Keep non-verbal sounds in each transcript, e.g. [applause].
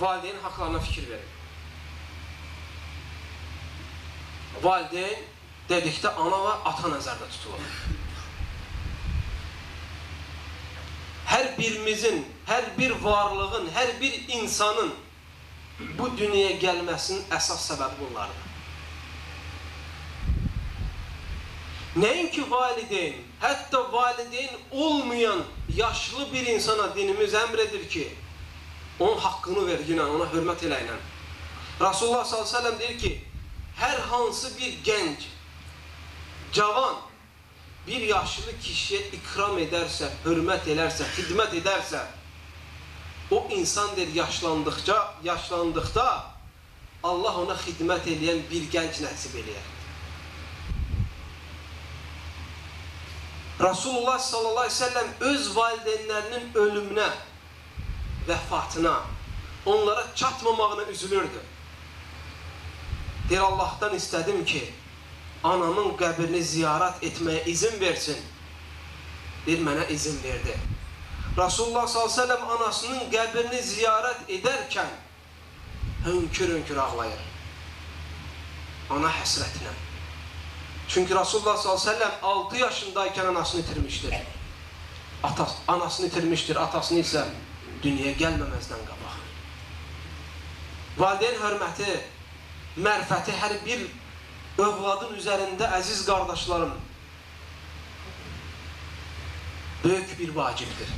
valideyn haqlarına fikir verin. Valideyn dedikdə ana və ata nəzərdə tutulur. Hər birimizin, hər bir varlığın, hər bir insanın bu dünyaya gəlməsinin əsas səbəbi bunlardır. Nəinki valideyn, hətta valideyn olmayan yaşlı bir insana dinimiz əmr edir ki, onun haqqını ver ilə, ona hörmət elə ilə. Rasulullah s.ə.v deyir ki, hər hansı bir gənc, cavan, bir yaşlı kişiyə ikram edərsə, hörmət edərsə, xidmət edərsə, o insan deyir, yaşlandıqca, yaşlandıqda Allah ona xidmət edən bir gənc nəsib eləyər. Rasulullah sallallahu aleyhi ve sellem öz valideynlərinin ölümünə, vəfatına, onlara çatmamağına üzülürdü. Deyir, Allahdan istədim ki, anamın qəbrini ziyarət etməyə izin versin. Deyir, mənə izin verdi. Rasulullah s.ə.v anasının qəbrini ziyarət edərkən hönkür-hönkür ağlayır. Ana həsrətinə. Çünki Rasulullah s.ə.v 6 yaşındaykən anasını itirmişdir. Atas, anasını itirmişdir, atasını isə dünyaya gəlməməzdən qabaq. Valideyn hörməti, mərfəti hər bir övladın üzərində əziz qardaşlarım böyük bir vacibdir.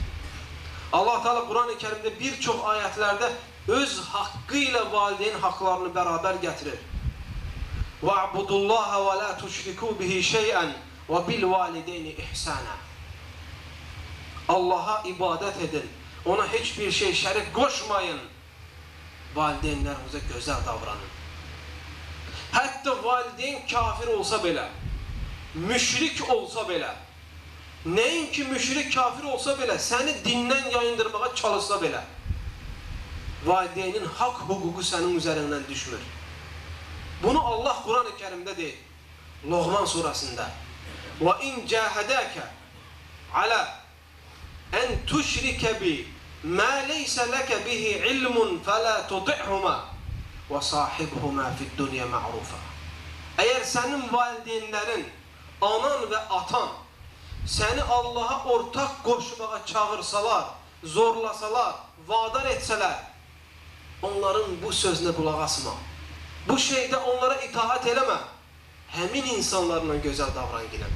Allah Teala Quran-ı Kərimdə bir çox ayətlərdə öz haqqı ilə valideyn haqlarını bərabər gətirir. وَاعْبُدُوا اللّٰهَ وَلَا تُشْرِكُوا بِهِ شَيْئًا وَبِالْوَالِدَيْنِ إِحْسَانًا Allaha ibadət edin. Ona heç bir şey şərik qoşmayın. Valideynlərinizə gözəl davranın. Hətta valideyn kafir olsa belə, müşrik olsa belə, nəinki müşrik kafir olsa belə, səni dindən yayındırmağa çalışsa belə, valideynin haqq hüququ sənin üzərindən düşmür. Bunu Allah Quran-ı Kərimdə deyir. Loğman surasında. وَاِنْ جَاهَدَاكَ عَلَى اَنْ تُشْرِكَ بِي مَا لَيْسَ لَكَ بِهِ عِلْمٌ فَلَا تُطِعْهُمَا وَصَاحِبْهُمَا فِي الدُّنْيَا مَعْرُوفًا Əgər sənin valideynlərin, anan və atan səni Allaha ortaq qoşmağa çağırsalar, zorlasalar, vadar etsələr, onların bu sözünə qulaq asma. Bu şeydə onlara itaat eləmə. Həmin insanlarla gözəl davran gələn.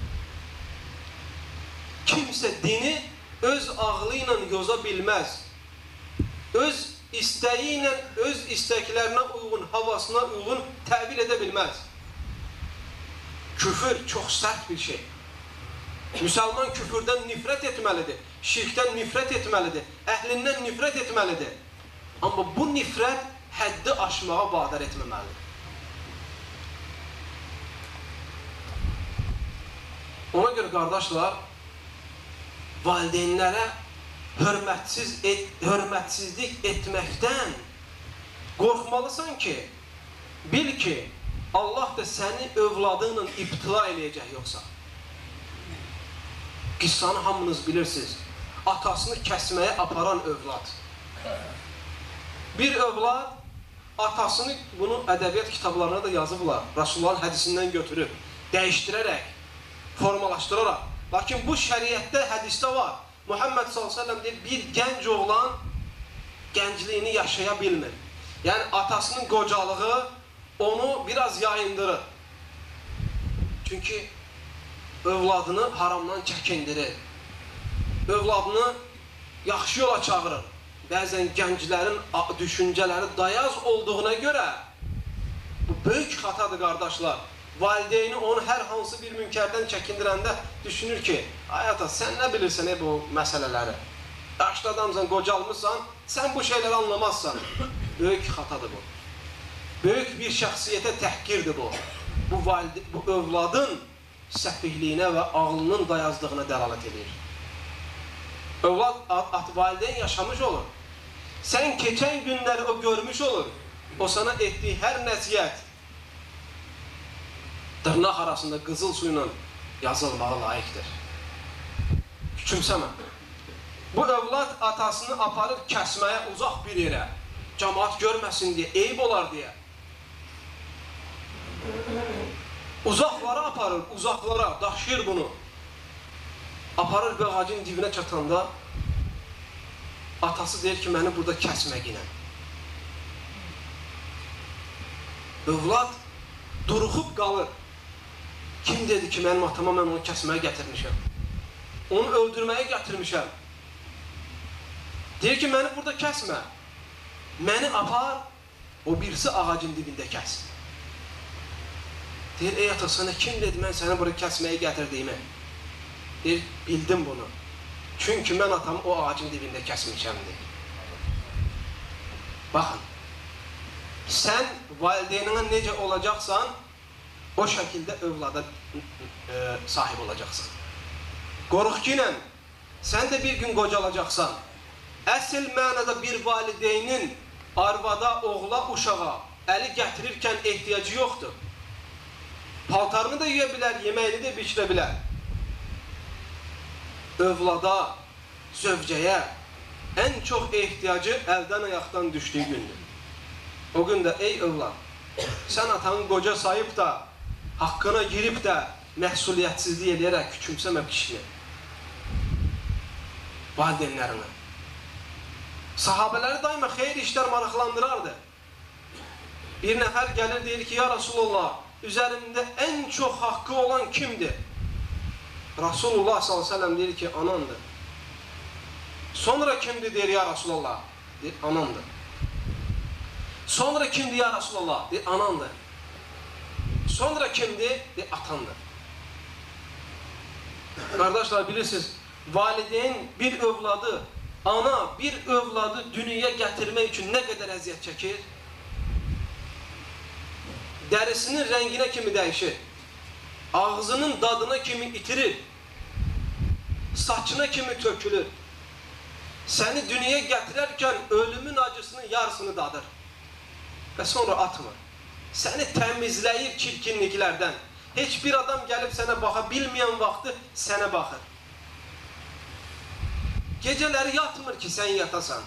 Kimsə dini öz ağlı ilə yoza bilməz. Öz istəyi ilə, öz istəklərinə uyğun, havasına uyğun təvil edə bilməz. Küfür çox sərt bir şey. Müsəlman küfürdən nifrət etməlidir, şirkdən nifrət etməlidir, əhlindən nifrət etməlidir. Amma bu nifrət həddi aşmağa vadar etməməlidir. Ona görə qardaşlar, valideynlərə hörmətsiz et, hörmətsizlik etməkdən qorxmalısan ki, bil ki, Allah da səni övladınla ibtila eləyəcək yoxsa. Qissanı hamınız bilirsiniz. Atasını kəsməyə aparan övlad. Bir övlad atasını, bunu ədəbiyyat kitablarına da yazıblar. Rasulullahın hədisindən götürüb, dəyişdirərək, formalaşdıraraq. Lakin bu şəriətdə, hədisdə var. Muhammed s.ə.v deyir, bir gənc oğlan gəncliyini yaşaya bilmir. Yəni, atasının qocalığı onu biraz yayındırır. Çünki övladını haramdan çəkindirir. Övladını yaxşı yola çağırır. Bəzən gənclərin düşüncələri dayaz olduğuna görə bu böyük xatadır qardaşlar. Valideyni onu hər hansı bir münkərdən çəkindirəndə düşünür ki, ay ata, sən nə bilirsən e, bu məsələləri? Yaşlı adamsan, qocalmışsan, sən bu şeyləri anlamazsan. [laughs] Böyük xatadır bu. Böyük bir şəxsiyyətə təhqirdir bu. Bu, valide, bu övladın səfihliyinə və ağlının dayazdığına dəlalət edir. Övlad, at, at valideyn yaşamış olur. Sən keçən günləri o görmüş olur. O sana etdiyi hər nəsiyyət dırnaq arasında qızıl su ilə yazılmağa layiqdir. Küçümsəmə. Bu övlad atasını aparıb kəsməyə uzaq bir yerə, cəmaat görməsin deyə, eyib olar deyə. Uzaqlara aparır, uzaqlara, daşıyır bunu. Aparır bir ağacın dibinə çatanda atası deyir ki, məni burada kəsmək ilə. Övlad duruxub qalır. Kim dedi ki, mənim atama mən onu kəsməyə gətirmişəm? Onu öldürməyə gətirmişəm. Deyir ki, məni burada kəsmə. Məni apar, o birisi ağacın dibində kəs. Deyir, ey ata, sana kim dedi mən səni burada kəsməyə gətirdiyimi? Deyir, bildim bunu. Çünki mən atamı o ağacın dibində kəsmişəm, deyir. Baxın, sən valideyninə necə olacaqsan, o şəkildə övlada e, sahib olacaqsan. Qoruq ki ilə, sən də bir gün qocalacaqsan. Əsl mənada bir valideynin arvada, oğla, uşağa əli gətirirkən ehtiyacı yoxdur. Paltarını da yeyə bilər, yeməyini də biçirə bilər. Övlada, zövcəyə ən çox ehtiyacı əldən ayaqdan düşdüyü gündür. O gün də ey övlad, sən atanı qoca sayıb da, haqqına girib də məsuliyyətsizlik eləyərək küçümsəmə kişiyə. Valideynlərinə. Sahabələri daima xeyir işlər maraqlandırardı. Bir nəfər gəlir deyir ki, ya Rasulullah, üzərimdə ən çox haqqı olan kimdir? Rasulullah s.ə.v deyir ki, anandır. Sonra kimdir deyir ya Rasulullah? Deyir, anandır. Sonra kimdir ya Rasulullah? Deyir, anandır. Sonra kimdir? Deyir, atandır. Qardaşlar bilirsiniz, valideyn bir övladı, ana bir övladı dünyaya gətirmək üçün nə qədər əziyyət çəkir? Dərisinin rənginə kimi dəyişir. Ağzının dadına kimi itirir. Saçına kimi tökülür. Səni dünyaya gətirərkən ölümün acısının yarısını dadır. Və sonra atmır. Səni təmizləyir çirkinliklərdən. Heç bir adam gəlib sənə baxa bilməyən vaxtı sənə baxır. Gecələri yatmır ki, sən yatasan.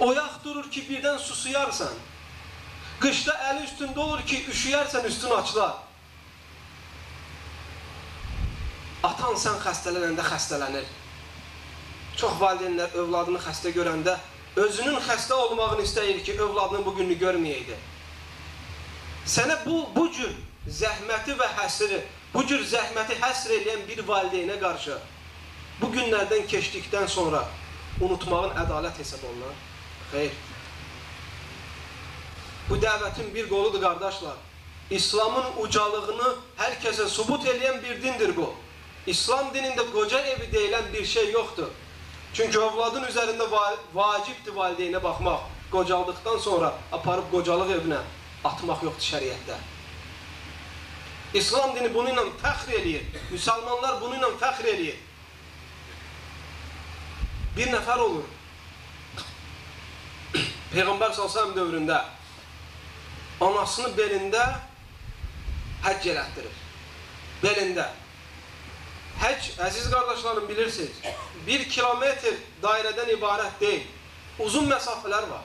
Oyaq durur ki, birdən susuyarsan. Qışda əli üstündə olur ki, üşüyərsən, üstün açılar. Atan sən xəstələnəndə xəstələnir. Çox valideynlər övladını xəstə görəndə özünün xəstə olmağını istəyir ki, övladının bu gününü görməyəydi. Sənə bu, bu cür zəhməti və həsri, bu cür zəhməti həsr edən bir valideynə qarşı bu günlərdən keçdikdən sonra unutmağın ədalət hesab olunar. Xeyr. Bu dəvətin bir qoludur, qardaşlar. İslamın ucalığını hər kəsə subut edən bir dindir bu. İslam dinində qoca evi deyilən bir şey yoxdur. Çünki övladın üzərində vacibdir valideynə baxmaq. Qocaldıqdan sonra aparıb qocalıq evinə atmaq yoxdur şəriətdə. İslam dini bunu ilə fəxr eləyir. Müsəlmanlar bunu ilə fəxr eləyir. Bir nəfər olur. [coughs] Peyğəmbər s.ə.v dövründə anasını belində həcc elətdirir. Belində. Həcc, əziz qardaşlarım bilirsiniz, bir kilometr dairədən ibarət deyil. Uzun məsafələr var.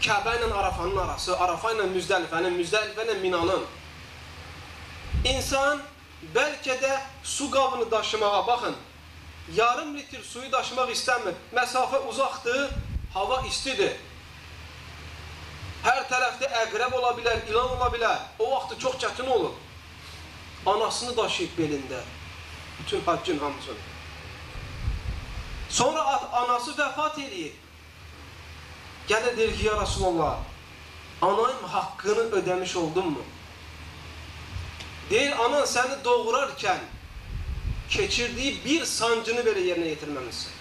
Kəbə ilə Arafanın arası, Arafa ilə Müzdəlifənin, Müzdəlifə ilə Minanın. İnsan bəlkə də su qabını daşımağa, baxın, yarım litr suyu daşımaq istəmir. Məsafə uzaqdır, hava istidir. Hər tərəfdə əqrəb ola bilər, ilan ola bilər. O vaxtı çox çətin olur. Anasını daşıyıb belində. Bütün haccın hamısını. Sonra anası vəfat eləyir. Gəlir deyir ki, ya Rasulullah, anayım haqqını ödəmiş oldun mu? Deyir, anan səni doğurarkən keçirdiyi bir sancını belə yerinə yetirməmişsin.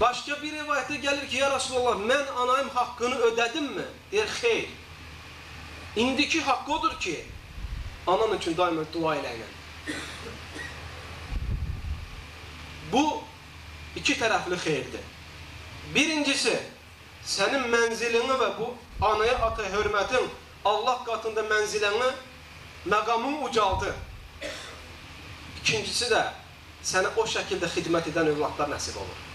Başqa bir rivayətdə gəlir ki, ya Rasulullah, mən anayım haqqını ödədimmi? Deyir, xeyr. İndiki haqqı odur ki, anan üçün daima dua eləyinə. Bu, iki tərəfli xeyirdir. Birincisi, sənin mənzilini və bu anaya, ata hörmətin Allah qatında mənziləni, məqamın ucaldır. İkincisi də, sənə o şəkildə xidmət edən övladlar nəsib olur.